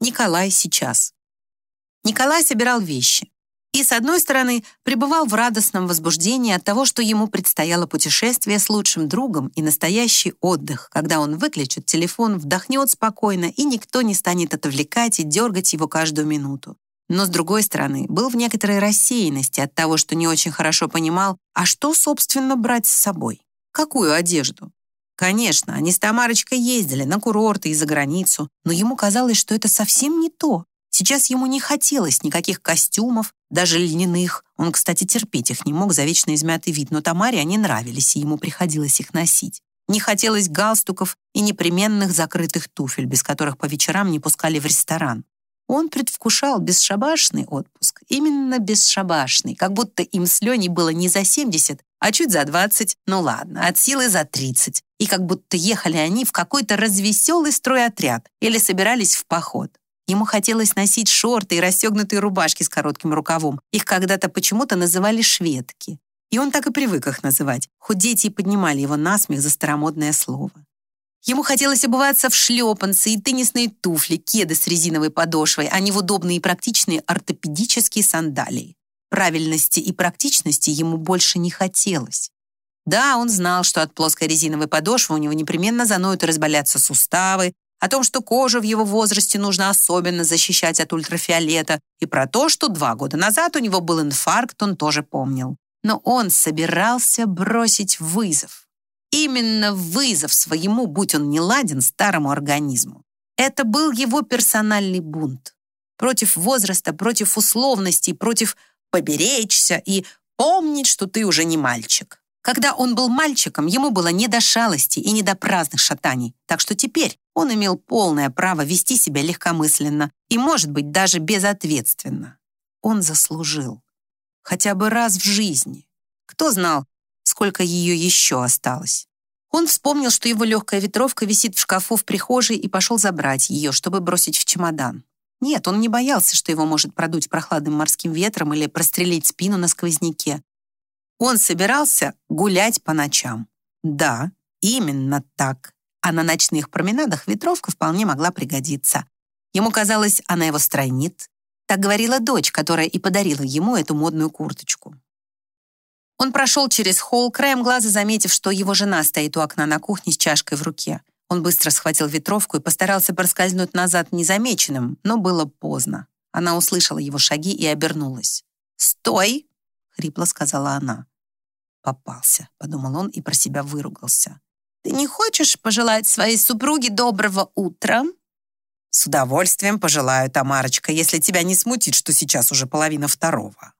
Николай сейчас. Николай собирал вещи. И, с одной стороны, пребывал в радостном возбуждении от того, что ему предстояло путешествие с лучшим другом и настоящий отдых, когда он выключит телефон, вдохнет спокойно, и никто не станет отвлекать и дергать его каждую минуту. Но, с другой стороны, был в некоторой рассеянности от того, что не очень хорошо понимал, а что, собственно, брать с собой? Какую одежду? Конечно, они с Тамарочкой ездили на курорты и за границу, но ему казалось, что это совсем не то. Сейчас ему не хотелось никаких костюмов, даже льняных. Он, кстати, терпеть их не мог за вечно измятый вид, но Тамаре они нравились, и ему приходилось их носить. Не хотелось галстуков и непременных закрытых туфель, без которых по вечерам не пускали в ресторан. Он предвкушал бесшабашный отпуск, именно бесшабашный, как будто им с Леней было не за 70, а чуть за 20, ну ладно, от силы за 30. И как будто ехали они в какой-то развеселый стройотряд или собирались в поход. Ему хотелось носить шорты и расстегнутые рубашки с коротким рукавом. Их когда-то почему-то называли шведки. И он так и привык их называть, хоть дети и поднимали его насмех за старомодное слово. Ему хотелось обуваться в шлепанцы и теннисные туфли, кеды с резиновой подошвой, а не в удобные и практичные ортопедические сандалии. Правильности и практичности ему больше не хотелось. Да, он знал, что от плоской резиновой подошвы у него непременно заноют и разболятся суставы, о том, что кожу в его возрасте нужно особенно защищать от ультрафиолета, и про то, что два года назад у него был инфаркт, он тоже помнил. Но он собирался бросить вызов. Именно вызов своему, будь он не ладен, старому организму. Это был его персональный бунт. Против возраста, против условностей, против поберечься и помнить, что ты уже не мальчик. Когда он был мальчиком, ему было не до шалости и не до праздных шатаний, так что теперь он имел полное право вести себя легкомысленно и, может быть, даже безответственно. Он заслужил. Хотя бы раз в жизни. Кто знал, сколько ее еще осталось? Он вспомнил, что его легкая ветровка висит в шкафу в прихожей и пошел забрать ее, чтобы бросить в чемодан. Нет, он не боялся, что его может продуть прохладным морским ветром или прострелить спину на сквозняке. Он собирался гулять по ночам. Да, именно так. А на ночных променадах ветровка вполне могла пригодиться. Ему казалось, она его стройнит. Так говорила дочь, которая и подарила ему эту модную курточку. Он прошел через холл, краем глаза заметив, что его жена стоит у окна на кухне с чашкой в руке. Он быстро схватил ветровку и постарался проскользнуть назад незамеченным, но было поздно. Она услышала его шаги и обернулась. «Стой!» — хрипло сказала она. «Попался», — подумал он и про себя выругался. «Ты не хочешь пожелать своей супруге доброго утра?» «С удовольствием пожелаю, Тамарочка, если тебя не смутит, что сейчас уже половина второго».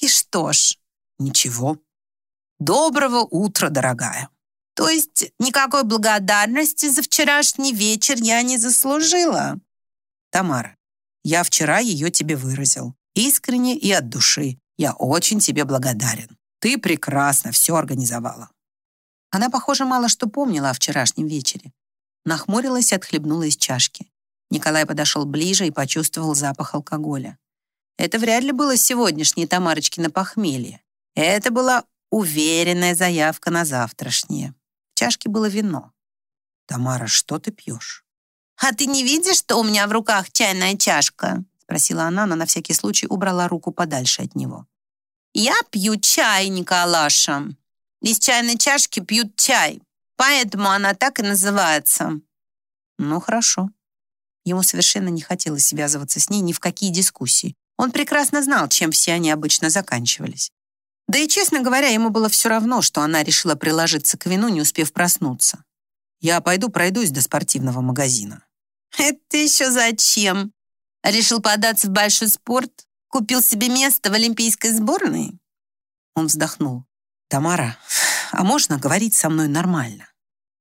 «И что ж?» «Ничего. Доброго утра, дорогая». То есть никакой благодарности за вчерашний вечер я не заслужила? Тамара, я вчера ее тебе выразил. Искренне и от души. Я очень тебе благодарен. Ты прекрасно все организовала. Она, похоже, мало что помнила о вчерашнем вечере. Нахмурилась и отхлебнула из чашки. Николай подошел ближе и почувствовал запах алкоголя. Это вряд ли было сегодняшнее Тамарочкино похмелье. Это была уверенная заявка на завтрашнее чашке было вино. «Тамара, что ты пьешь?» «А ты не видишь, что у меня в руках чайная чашка?» спросила она, но на всякий случай убрала руку подальше от него. «Я пью чай, Николаша. Из чайной чашки пьют чай, поэтому она так и называется». «Ну, хорошо». Ему совершенно не хотелось связываться с ней ни в какие дискуссии. Он прекрасно знал, чем все они обычно заканчивались. Да и, честно говоря, ему было все равно, что она решила приложиться к вину, не успев проснуться. «Я пойду пройдусь до спортивного магазина». «Это еще зачем? Решил податься в большой спорт? Купил себе место в олимпийской сборной?» Он вздохнул. «Тамара, а можно говорить со мной нормально?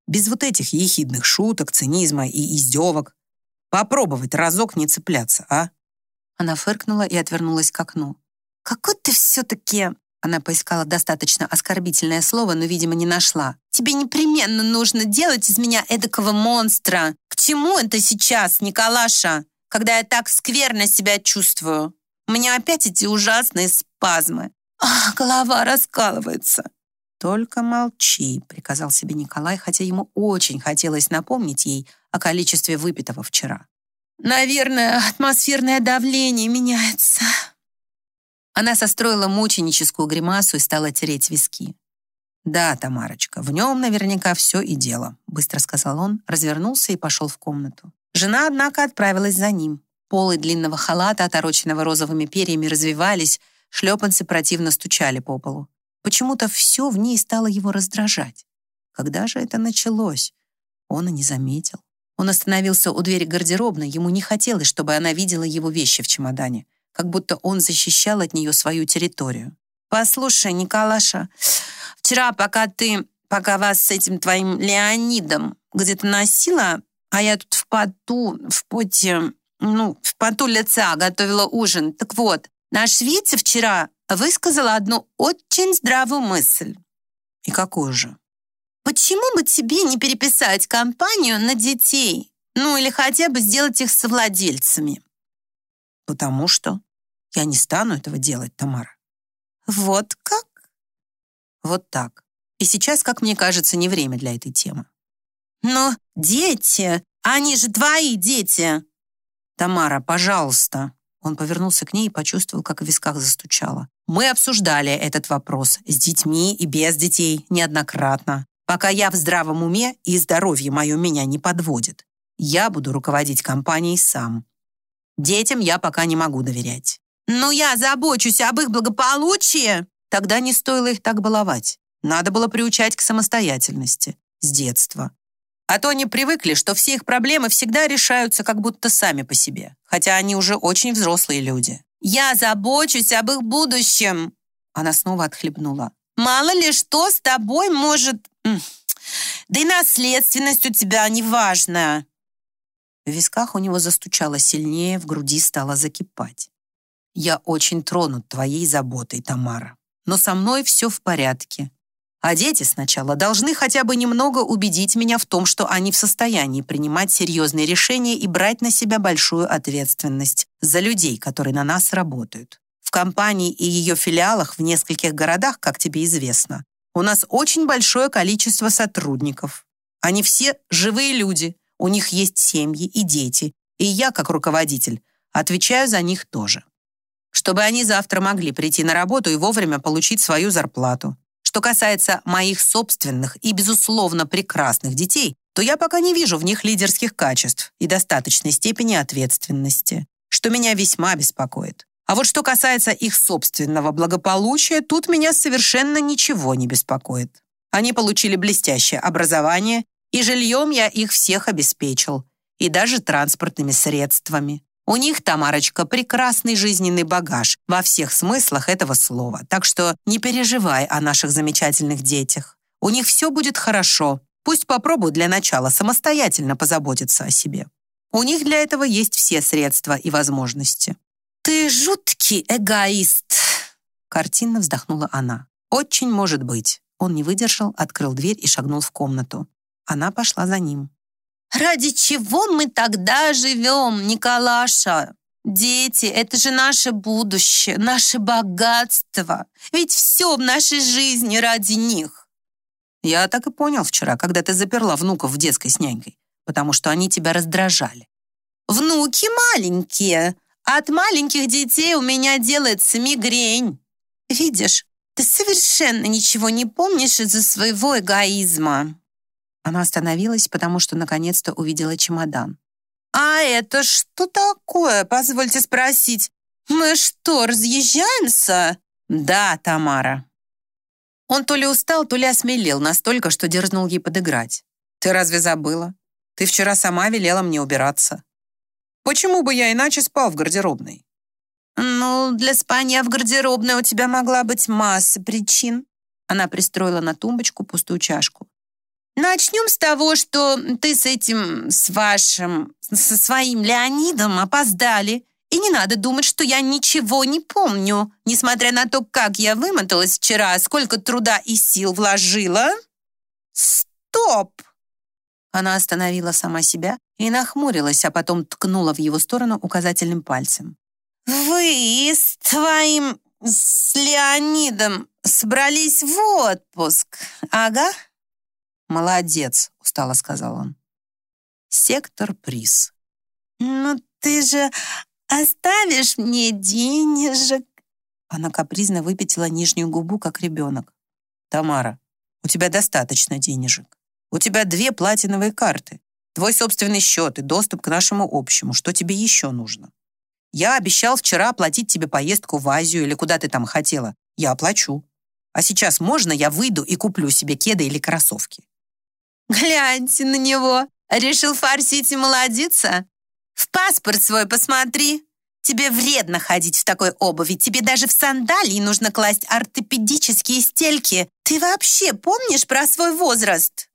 Без вот этих ехидных шуток, цинизма и издевок. Попробовать разок не цепляться, а?» Она фыркнула и отвернулась к окну. «Какой ты все-таки она поискала достаточно оскорбительное слово, но, видимо, не нашла. «Тебе непременно нужно делать из меня эдакого монстра. К чему это сейчас, Николаша, когда я так скверно себя чувствую? У меня опять эти ужасные спазмы. Ах, голова раскалывается». «Только молчи», — приказал себе Николай, хотя ему очень хотелось напомнить ей о количестве выпитого вчера. Наверное, атмосферное давление меняется». Она состроила мученическую гримасу и стала тереть виски. «Да, Тамарочка, в нем наверняка все и дело», быстро сказал он, развернулся и пошел в комнату. Жена, однако, отправилась за ним. Полы длинного халата, отороченного розовыми перьями, развивались, шлепанцы противно стучали по полу. Почему-то все в ней стало его раздражать. Когда же это началось? Он и не заметил. Он остановился у двери гардеробной, ему не хотелось, чтобы она видела его вещи в чемодане, как будто он защищал от нее свою территорию. «Послушай, Николаша, вчера, пока ты, пока вас с этим твоим Леонидом где-то носила, а я тут в поту, в поте, ну, в поту лица готовила ужин. Так вот, наш Витя вчера высказала одну очень здравую мысль. И какую же? Почему бы тебе не переписать компанию на детей? Ну, или хотя бы сделать их совладельцами? Потому что я не стану этого делать, Тамара. Вот как? Вот так. И сейчас, как мне кажется, не время для этой темы. Но дети, они же твои дети. Тамара, пожалуйста. Он повернулся к ней и почувствовал, как в висках застучало. Мы обсуждали этот вопрос с детьми и без детей неоднократно. Пока я в здравом уме и здоровье мое меня не подводит. Я буду руководить компанией сам. Детям я пока не могу доверять. Но я забочусь об их благополучии. Тогда не стоило их так баловать. Надо было приучать к самостоятельности. С детства. А то они привыкли, что все их проблемы всегда решаются как будто сами по себе, хотя они уже очень взрослые люди. «Я забочусь об их будущем!» Она снова отхлебнула. «Мало ли что с тобой может... Да и наследственность у тебя неважная!» В висках у него застучало сильнее, в груди стало закипать. «Я очень тронут твоей заботой, Тамара. Но со мной все в порядке. А дети сначала должны хотя бы немного убедить меня в том, что они в состоянии принимать серьезные решения и брать на себя большую ответственность за людей, которые на нас работают. В компании и ее филиалах в нескольких городах, как тебе известно, у нас очень большое количество сотрудников. Они все живые люди, у них есть семьи и дети, и я, как руководитель, отвечаю за них тоже. Чтобы они завтра могли прийти на работу и вовремя получить свою зарплату. Что касается моих собственных и, безусловно, прекрасных детей, то я пока не вижу в них лидерских качеств и достаточной степени ответственности, что меня весьма беспокоит. А вот что касается их собственного благополучия, тут меня совершенно ничего не беспокоит. Они получили блестящее образование, и жильем я их всех обеспечил, и даже транспортными средствами. У них, Тамарочка, прекрасный жизненный багаж во всех смыслах этого слова, так что не переживай о наших замечательных детях. У них все будет хорошо. Пусть попробуют для начала самостоятельно позаботиться о себе. У них для этого есть все средства и возможности. «Ты жуткий эгоист!» Картинно вздохнула она. «Очень может быть». Он не выдержал, открыл дверь и шагнул в комнату. Она пошла за ним. Ради чего мы тогда живем, Николаша? Дети — это же наше будущее, наше богатство. Ведь все в нашей жизни ради них. Я так и понял вчера, когда ты заперла внуков в детской с нянькой, потому что они тебя раздражали. Внуки маленькие. От маленьких детей у меня делается мигрень. Видишь, ты совершенно ничего не помнишь из-за своего эгоизма. Она остановилась, потому что наконец-то увидела чемодан. «А это что такое, позвольте спросить? Мы что, разъезжаемся?» «Да, Тамара». Он то ли устал, то ли осмелел настолько, что дерзнул ей подыграть. «Ты разве забыла? Ты вчера сама велела мне убираться. Почему бы я иначе спал в гардеробной?» «Ну, для спания в гардеробной у тебя могла быть масса причин». Она пристроила на тумбочку пустую чашку. Начнем с того, что ты с этим, с вашим, со своим Леонидом опоздали. И не надо думать, что я ничего не помню, несмотря на то, как я вымоталась вчера, сколько труда и сил вложила. Стоп! Она остановила сама себя и нахмурилась, а потом ткнула в его сторону указательным пальцем. «Вы с твоим, с Леонидом собрались в отпуск, ага?» «Молодец», — устало сказал он. «Сектор приз». «Ну ты же оставишь мне денежек?» Она капризно выпятила нижнюю губу, как ребенок. «Тамара, у тебя достаточно денежек. У тебя две платиновые карты, твой собственный счет и доступ к нашему общему. Что тебе еще нужно? Я обещал вчера оплатить тебе поездку в Азию или куда ты там хотела. Я оплачу. А сейчас можно я выйду и куплю себе кеды или кроссовки?» «Гляньте на него! Решил фарсить и молодиться? В паспорт свой посмотри!» Тебе вредно ходить в такой обуви. Тебе даже в сандалии нужно класть ортопедические стельки. Ты вообще помнишь про свой возраст?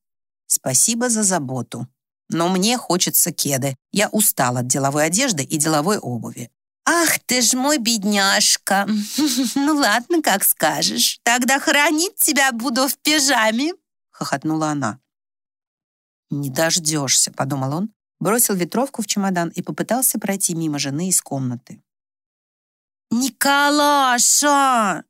Спасибо за заботу. Но мне хочется кеды. Я устал от деловой одежды и деловой обуви. Ах ты ж мой бедняжка. Ну ладно, как скажешь. Тогда хранить тебя буду в пижаме, хохотнула она. «Не дождешься», — подумал он, бросил ветровку в чемодан и попытался пройти мимо жены из комнаты. «Николаша!»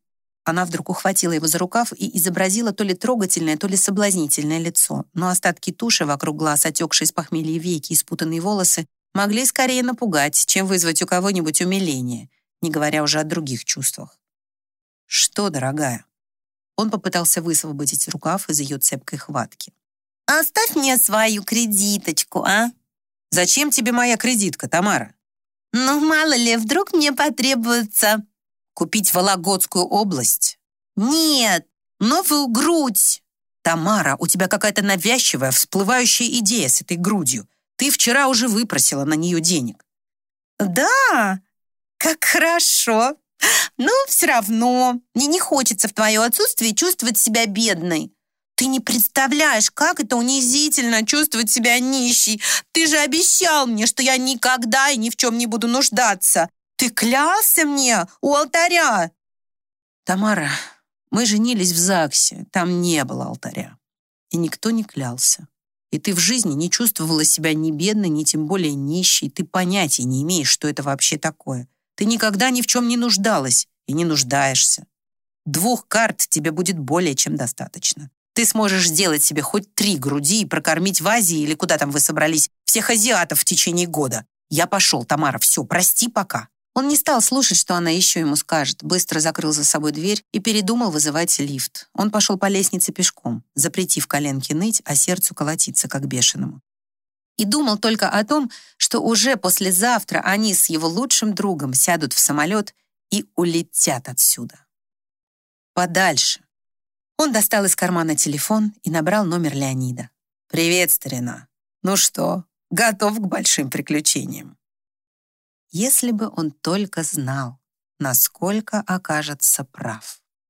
Она вдруг ухватила его за рукав и изобразила то ли трогательное, то ли соблазнительное лицо, но остатки туши вокруг глаз, отекшие с похмелья веки и спутанные волосы могли скорее напугать, чем вызвать у кого-нибудь умиление, не говоря уже о других чувствах. «Что, дорогая?» Он попытался высвободить рукав из ее цепкой хватки. «Оставь мне свою кредиточку, а?» Зачем тебе моя кредитка, Тамара? Ну, мало ли, вдруг мне потребуется... Купить Вологодскую область? Нет, новую грудь. Тамара, у тебя какая-то навязчивая, всплывающая идея с этой грудью. Ты вчера уже выпросила на нее денег. Да, как хорошо. Но все равно мне не хочется в твое отсутствие чувствовать себя бедной. Ты не представляешь, как это унизительно чувствовать себя нищей. Ты же обещал мне, что я никогда и ни в чем не буду нуждаться. Ты клялся мне у алтаря. Тамара, мы женились в ЗАГСе. Там не было алтаря. И никто не клялся. И ты в жизни не чувствовала себя ни бедной, ни тем более нищей. Ты понятия не имеешь, что это вообще такое. Ты никогда ни в чем не нуждалась и не нуждаешься. Двух карт тебе будет более чем достаточно. Ты сможешь сделать себе хоть три груди и прокормить в Азии или куда там вы собрались всех азиатов в течение года. Я пошел, Тамара, все, прости пока». Он не стал слушать, что она еще ему скажет, быстро закрыл за собой дверь и передумал вызывать лифт. Он пошел по лестнице пешком, запретив коленке ныть, а сердцу колотиться, как бешеному. И думал только о том, что уже послезавтра они с его лучшим другом сядут в самолет и улетят отсюда. Подальше, он достал из кармана телефон и набрал номер Леонида. «Привет, старина. Ну что, готов к большим приключениям?» Если бы он только знал, насколько окажется прав.